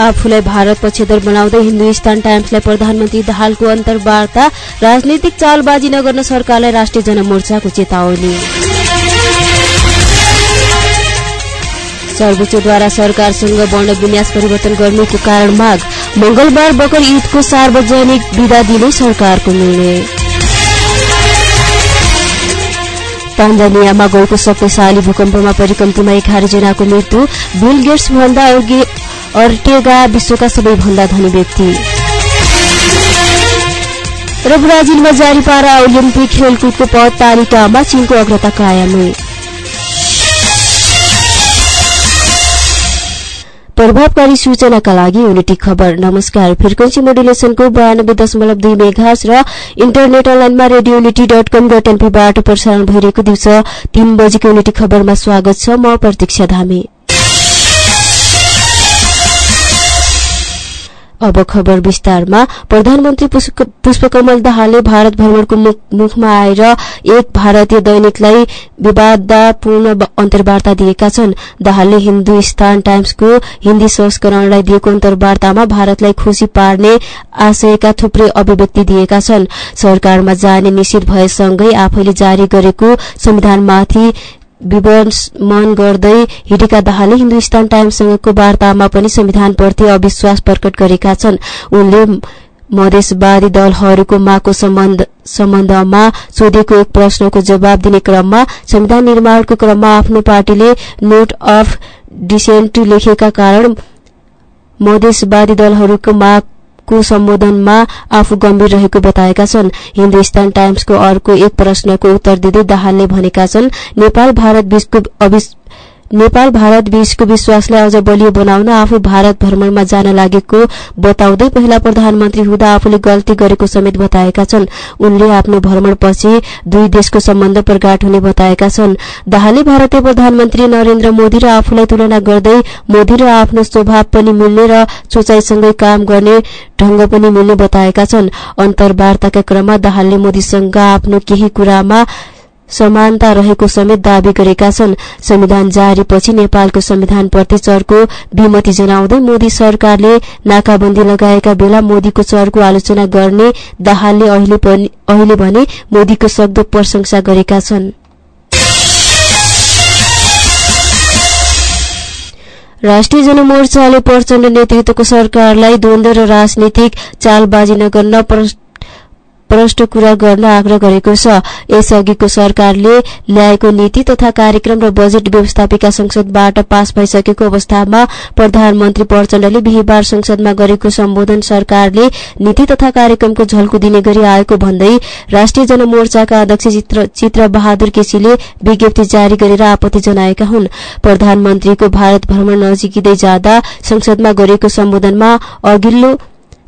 आफूलाई भारत पक्षधर बनाउँदै हिन्दुस्तान टाइम्सलाई प्रधानमन्त्री दाहालको अन्तर्वार्ता राजनैतिक चालबाजी नगर्न सरकारलाई राष्ट्रिय जनमोर्चाको चेतावनी। सर्वोच्चद्वारा सरकारसँग वर्ण विन्यास परिवर्तन गर्नुको कारण माग मंगलबार बकर ईदको सार्वजनिक विदा दिने सरकारको निर्णय। तान्जानियामा गएको शक्तिशाली भूकम्पमा परिकम्तीमा एघार जनाको मृत्यु बिल गेट्स भन्दा अघि अर्टेगा विश्वका सबैभन्दा धनी व्यक्ति। र ब्राजिलमा जारी पारा ओलिम्पिक खेलकुदको पद तालिकामा चीनको अग्रता कायम। प्रभावकारी सूचनाका लागि युनिटी खबर। नमस्कार फ्रिक्वेन्सी मोडुलेसनको बयानब्बे दशमलव दुई मेघास र इन्टरनेट अनलाइनमा radio Unity dot com dot एनपीबाट प्रसारण भइरहेको दिउँसो तीन बजेको युनिटी खबरमा स्वागत छ। म प्रतीक्षा धामी। अब खबर विस्तारमा प्रधानमन्त्री पुष्पकमल दाहालले भारत भ्रमणको मुखमा आएर एक भारतीय दैनिकलाई विवादपूर्ण अन्तर्वार्ता दिएका छन्। दाहालले हिन्दुस्तान टाइम्सको हिन्दी संस्करणलाई दिएको अन्तर्वार्तामा भारतलाई खुशी पार्ने आशयका थुप्रै अभिव्यक्ति दिएका छन्। सरकारमा जाने निश्चित भएसँगै आफैले जारी गरेको संविधानमाथि विवरण गर्दै हिडेका दाहालले हिन्दुस्तान टाइम्ससँगको वार्तामा पनि संविधानप्रति अविश्वास प्रकट गरेका छन्। उनले मधेसवादी दलहरूको मागको सम्बन्धमा सोधेको एक प्रश्नको जवाब दिने क्रममा संविधान निर्माणको क्रममा आफ्नो पार्टीले नोट अफ डिसेन्ट लेखेका कारण मधेसवादी दलहरूको माग को सम्बोधनमा आफू गम्भीर रहेको बताएका छन्। हिन्दुस्तान टाइम्सको अर्को एक प्रश्नको उत्तर दिँदै दाहालले भनेका छन् नेपाल भारत बीचको नेपाल भारत बीचको विश्वासलाई अझ बलियो बनाउन आफू भारत भ्रमणमा जान लागेको बताउँदै पहिला प्रधानमन्त्री हुँदा आफूले गल्ती गरेको समेत बताएका छन्। उनले आफ्नो भ्रमणपछि दुई देशको सम्बन्ध प्रगाट हुने बताएका छन्। दाहालले भारतीय प्रधानमन्त्री नरेन्द्र मोदी र आफूलाई तुलना गर्दै मोदी र आफ्नो स्वभाव पनि मिल्ने र सोचाइसँगै काम गर्ने ढंग पनि मिल्ने बताएका छन्। अन्तर्वार्ताका क्रममा दाहालले मोदीसँग आफ्नो केही कुरामा समानता रहेको समेत दावी गरेका छन्। संविधान जारीपछि नेपालको संविधानप्रति चरको विमति जनाउँदै मोदी सरकारले नाकाबन्दी लगाएका बेला मोदीको चरको आलोचना गर्ने दाहालले अहिले भने मोदीको सक्दो प्रशंसा गरेका छन्। राष्ट्रिय जनमोर्चाले प्रचण्ड नेतृत्वको सरकारलाई द्वन्द र राजनीतिक चालबाजी नगर्न प्रष्ट कुरा गर्न आग्रह गरेको छ। यसअघिको सरकारले ल्याएको नीति तथा कार्यक्रम र बजेट व्यवस्थापिका संसदबाट पास भइसकेको अवस्थामा प्रधानमन्त्री प्रचण्डले बिहिबार संसदमा गरेको सम्बोधन सरकारले नीति तथा कार्यक्रमको झल्को दिने गरी आएको भन्दै राष्ट्रिय जनमोर्चाका अध्यक्ष चित्र बहादुर केसीले विज्ञप्ति जारी गरेर आपत्ति जनाएका हुन्। प्रधानमन्त्रीको भारत भ्रमण नजिकिँदै जाँदा संसदमा गरेको सम्बोधनमा अघिल्लो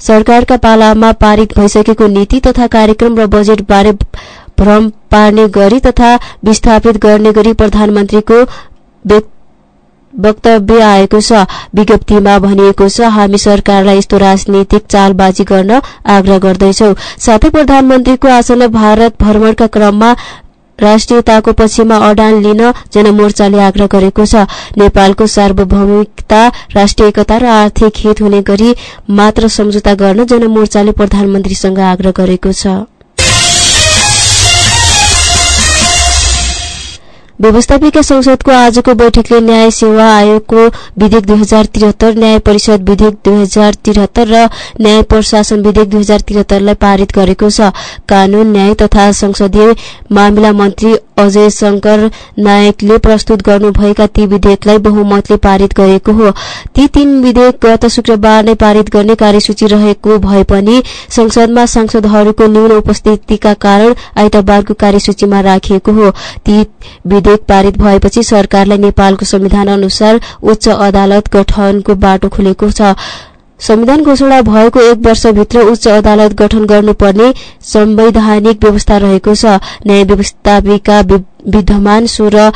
सरकारका पालामा पारित भइसकेको नीति तथा कार्यक्रम र बजेटबारे भ्रम पार्ने गरी तथा विस्थापित गर्ने गरी प्रधानमन्त्रीको वक्तव्य आएको छ। विज्ञप्तिमा भनिएको छ हामी सरकारलाई यस्तो राजनीतिक चालबाजी गर्न आग्रह गर्दैछौ। साथै प्रधानमन्त्रीको आसन भारत भ्रमणका क्रममा राष्ट्रियताको पक्षमा अडान लिन जनमोर्चाले आग्रह गरेको छ। नेपालको सार्वभौमिकता राष्ट्रिय एकता र आर्थिक हित हुने गरी मात्र सम्झौता गर्न जनमोर्चाले प्रधानमन्त्रीसँग आग्रह गरेको छ। व्यवस्थापिका संसदको आजको बैठकले न्याय सेवा आयोगको विधेयक दुई हजार त्रिहत्तर न्याय परिषद विधेयक दुई हजार त्रिहत्तर र न्याय प्रशासन विधेयक दुई हजार त्रिहत्तरलाई पारित गरेको छ। कानून न्याय तथा संसदीय मामिला मन्त्री अजय शंकर नायकले प्रस्तुत गर्नुभएका ती विधेयकलाई बहुमतले पारित गरेको हो। ती तीन विधेयक गत शुक्रबार नै पारित गर्ने कार्यसूची रहेको भए पनि संसदमा सांसदहरूको न्यून उपस्थितिका कारण आइतबारको कार्यसूचीमा राखिएको हो। ती विधेयक पारित भएपछि सरकारलाई नेपालको संविधान अनुसार उच्च अदालत गठनको बाटो खुलेको छ। संविधान घोषणा भएको एक वर्षभित्र उच्च अदालत गठन गर्नुपर्ने संवैधानिक व्यवस्था रहेको छ। न्याय व्यवस्थापिका विद्यमान सोह्र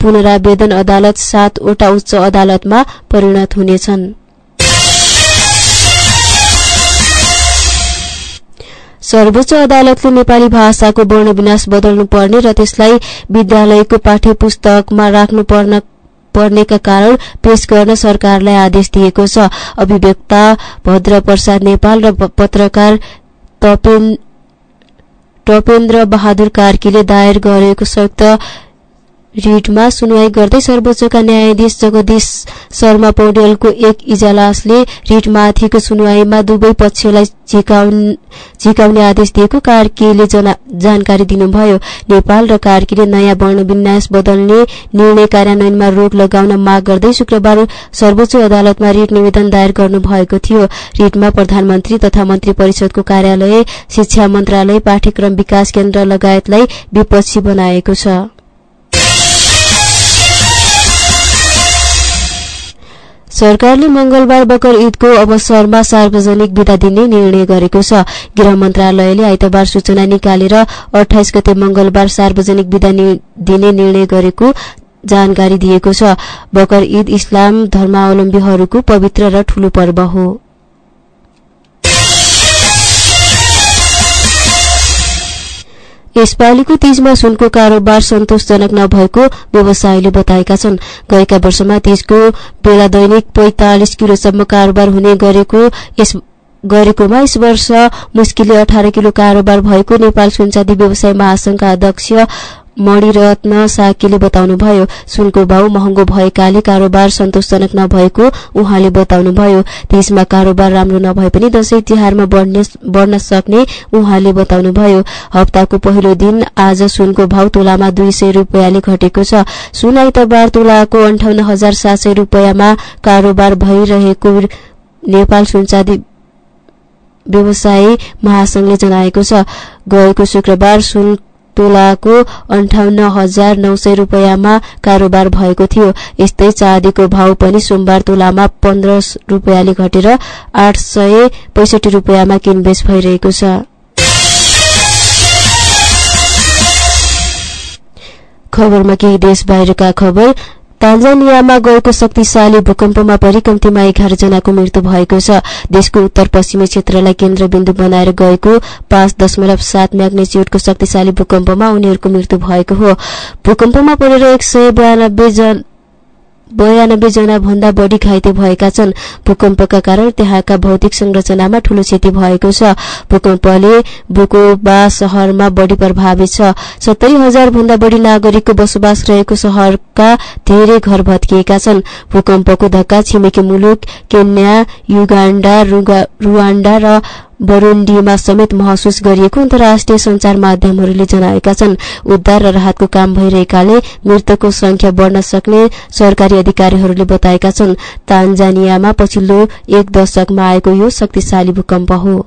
पुनरावेदन अदालत सातवटा उच्च अदालतमा परिणत हुनेछन्। सर्वोच्च अदालतले नेपाली भाषाको वर्ण विनाश बदल्नुपर्ने र त्यसलाई विद्यालयको पाठ्य पुस्तकमा राख्नु पर्नेका कारण पेश गर्न सरकारलाई आदेश दिएको छ। अभिव्यक्ता भद्र प्रसाद नेपाल र पत्रकार टपेन्द्र बहादुर कार्कीले दायर गरेको संयुक्त रिटमा सुनवाई गर्दै सर्वोच्चका न्यायाधीश जगदीश शर्मा पौडेलको एक इजलासले रिटमाथिको सुनवाईमा दुवै पक्षलाई झिकाउने आदेश दिएको कार्कीले जानकारी दिनुभयो। नेपाल र कार्कीले नयाँ वर्णविन्यास बदल्ने निर्णय कार्यान्वयनमा रोक लगाउन माग गर्दै शुक्रबार सर्वोच्च अदालतमा रिट निवेदन दायर गर्नुभएको थियो। रिटमा प्रधानमन्त्री तथा मन्त्री परिषदको कार्यालय शिक्षा मन्त्रालय पाठ्यक्रम विकास केन्द्र लगायतलाई विपक्षी बनाएको छ। सरकारले मंगलबार बकर ईदको अवसरमा सार्वजनिक विदा दिने निर्णय गरेको छ। गृह मन्त्रालयले आइतबार सूचना निकालेर अठाइस गते मंगलबार सार्वजनिक विदा दिने निर्णय गरेको जानकारी दिएको छ। बकर ईद इस्लाम धर्मावलम्बीहरूको पवित्र र ठूलो पर्व हो। यसपालिको तीजमा सुनको कारोबार सन्तोषजनक नभएको व्यवसायीले बताएका छन्। गएका वर्षमा तीजको बेला दैनिक पैंतालिस किलोसम्म कारोबार हुने गरेको गरेकोमा यस वर्ष मुस्किलले अठार किलो कारोबार भएको नेपाल सुनचाँदी व्यवसाय महासंघका अध्यक्ष मणिरत्न साकीले बताउनुभयो सुनको भाउ महँगो भएकाले कारोबार सन्तोषजनक नभएको उहाँले बताउनुभयो। त्यसमा कारोबार राम्रो नभए पनि दशैं तिहारमा बढ्न सक्ने उहाँले बताउनुभयो। हप्ताको पहिलो दिन आज सुनको भाउ तोलामा दुई सय रूपियाँले घटेको छ। सुन आइतबार तोलाको अन्ठाउन्न हजार सात सय रूपियाँमा कारोबार भइरहेको नेपाल सुनचाँदी व्यवसायी महासंघले जनाएको छ। गएको शुक्रबार सुन तोलाको अन्ठाउन्न हजार नौ सय रूपियाँमा कारोबार भएको थियो। यस्तै चाँदीको भाव पनि सोमबार तोलामा पन्ध्र रूपियाँले घटेर आठ सय पैसठी रूपियाँमा किनबेच भइरहेको छ। खबरमा केही देश बाहिरका खबर। तान्जानियामा गएको शक्तिशाली भूकम्पमा परि कम्तीमा एघार जनाको मृत्यु भएको छ। देशको उत्तर पश्चिमी क्षेत्रलाई केन्द्रबिन्दु बनाएर गएको पाँच दशमलव सात म्याग्नेच्युडको शक्तिशाली भूकम्पमा उनीहरूको मृत्यु भएको हो। भूकम्पमा परेर एक सय बयानब्बे जन बयानब्बे जना भन्दा बढ़ी घाइते भएका छन्। भूकम्पका कारण त्यहाँका भौतिक संरचनामा ठूलो क्षति भएको छ। भूकम्पले बुकोबा शहरमा बढ़ी प्रभावित छ। सत्तरी हजार भन्दा बढ़ी नागरिकको बसोबास रहेको शहरका धेरै घर भत्किएका छन्। भूकम्पको धक्का छिमेकी मुलुक केन्या युगाण्डा रुवाण्डा र बरुण्डीमा समेत महसुस गरिएको अन्तर्राष्ट्रिय संचार माध्यमहरूले जनाएका छन्। उद्धार र राहतको काम भइरहेकाले मृतकको संख्या बढ़न सक्ने सरकारी अधिकारीहरूले बताएका छन्। तान्जानियामा पछिल्लो एक दशकमा आएको यो शक्तिशाली भूकम्प हो।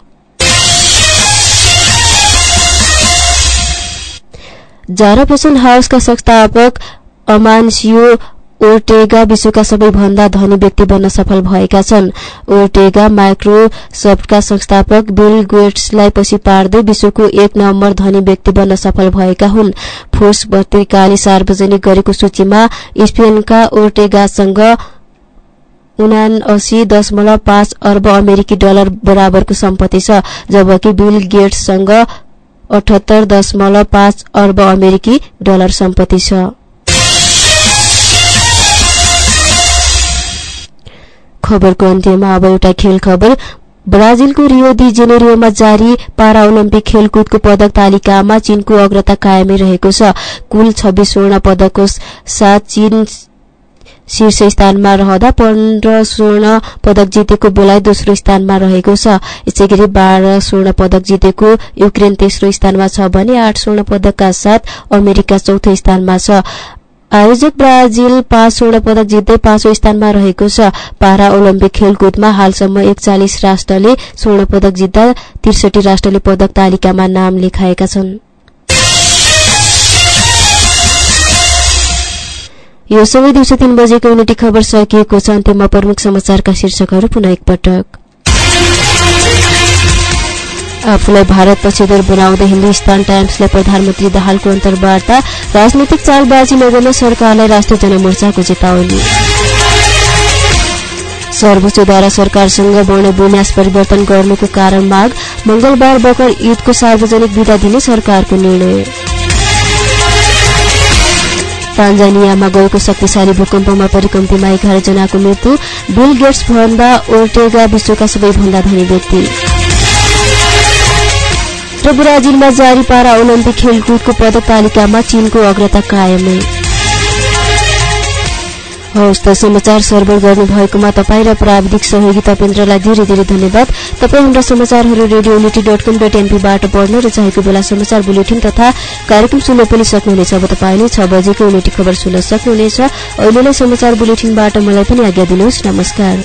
जारा हाउसका संस्थापक अमानसियो ओर्टेगा विश्वका सबैभन्दा धनी व्यक्ति बन्न सफल भएका छन्। ओर्टेगा माइक्रोसफ्टका संस्थापक बिल गेट्सलाई पछि पार्दै विश्वको एक नम्बर धनी व्यक्ति बन्न सफल भएका हुन्। फोर्स पत्रिकाले सार्वजनिक गरेको सूचीमा स्पेनका ओर्टेगासँग उनासी दशमलव पाँच अर्ब अमेरिकी डलर बराबरको सम्पत्ति छ जबकि बिल गेट्ससँग अठहत्तर दशमलव पाँच अर्ब अमेरिकी डलर सम्पत्ति छ। खबरको अन्त्यमा अब एउटा खेल खबर। ब्राजिलको रियो दि जेनेरियोमा जारी पारा ओलम्पिक खेलकुदको पदक तालिकामा चीनको अग्रता कायमै रहेको छ। कुल छब्बीस स्वर्ण पदकको साथ चीन शीर्ष स्थानमा रहँदा पन्ध्र स्वर्ण पदक जितेको बेला दोस्रो स्थानमा रहेको छ। यसै गरी बाह्र स्वर्ण पदक जितेको युक्रेन तेस्रो स्थानमा छ भने आठ स्वर्ण पदकका साथ अमेरिका चौथो स्थानमा छ। आयोजक ब्राजिल पाँच स्वर्ण पदक जित्दै पाँचौं स्थानमा रहेको छ। पारा ओलम्पिक खेलकुदमा हालसम्म एकचालिस राष्ट्रले स्वर्ण पदक जित्दा त्रिसठी राष्ट्रले पदक तालिकामा नाम लेखाएका छन्। यो सबै दिउँसो तीन बजेको युनिटी खबर सकिएको छ। अन्त्यमा प्रमुख समाचारका शीर्षकहरू पुनः एकपटक आफूलाई भारत पक्षधर बनाउँदै हिन्दुस्तान टाइम्सलाई प्रधानमन्त्री दाहालको अन्तर्वार्ता राजनैतिक चालबाजी नगर्न सरकारलाई राष्ट्रिय जनमोर्चाको चेतावनी। सर्वोच्चद्वारा सरकारसँग वर्ण विन्यास परिवर्तन गर्नुको कारण माग मंगलबार बकर ईदको सार्वजनिक विदा दिने सरकारको निर्णय। तान्जानियामा गएको शक्तिशाली भूकम्पमा परिकम्तीमा एघार जनाको मृत्यु बिल गेट्स भन्दा ओर्टेगा विश्वका सबैभन्दा धनी व्यक्ति। र ब्राजिलमा जारी पारा ओलम्पिक खेलकुदको पदक तालिकामा चीनको अग्रता कायमै। हवस् त समाचार सर्भर गर्नुभएकोमा तपाईँ र प्राविधिक सहयोगी तपेन्द्रलाई धेरै धेरै धन्यवाद। तपाईँ हाम्रा समाचारहरू radio Unity dot com dot एनपीबाट पढ्न र चाहेको बेला समाचार बुलेटिन तथा कार्यक्रम सुन्न पनि सक्नुहुनेछ। अब तपाईँले छ बजेको युनिटी खबर सुन्न सक्नुहुनेछ। अहिलेलाई समाचार बुलेटिनबाट मलाई पनि आज्ञा दिनुहोस्। नमस्कार।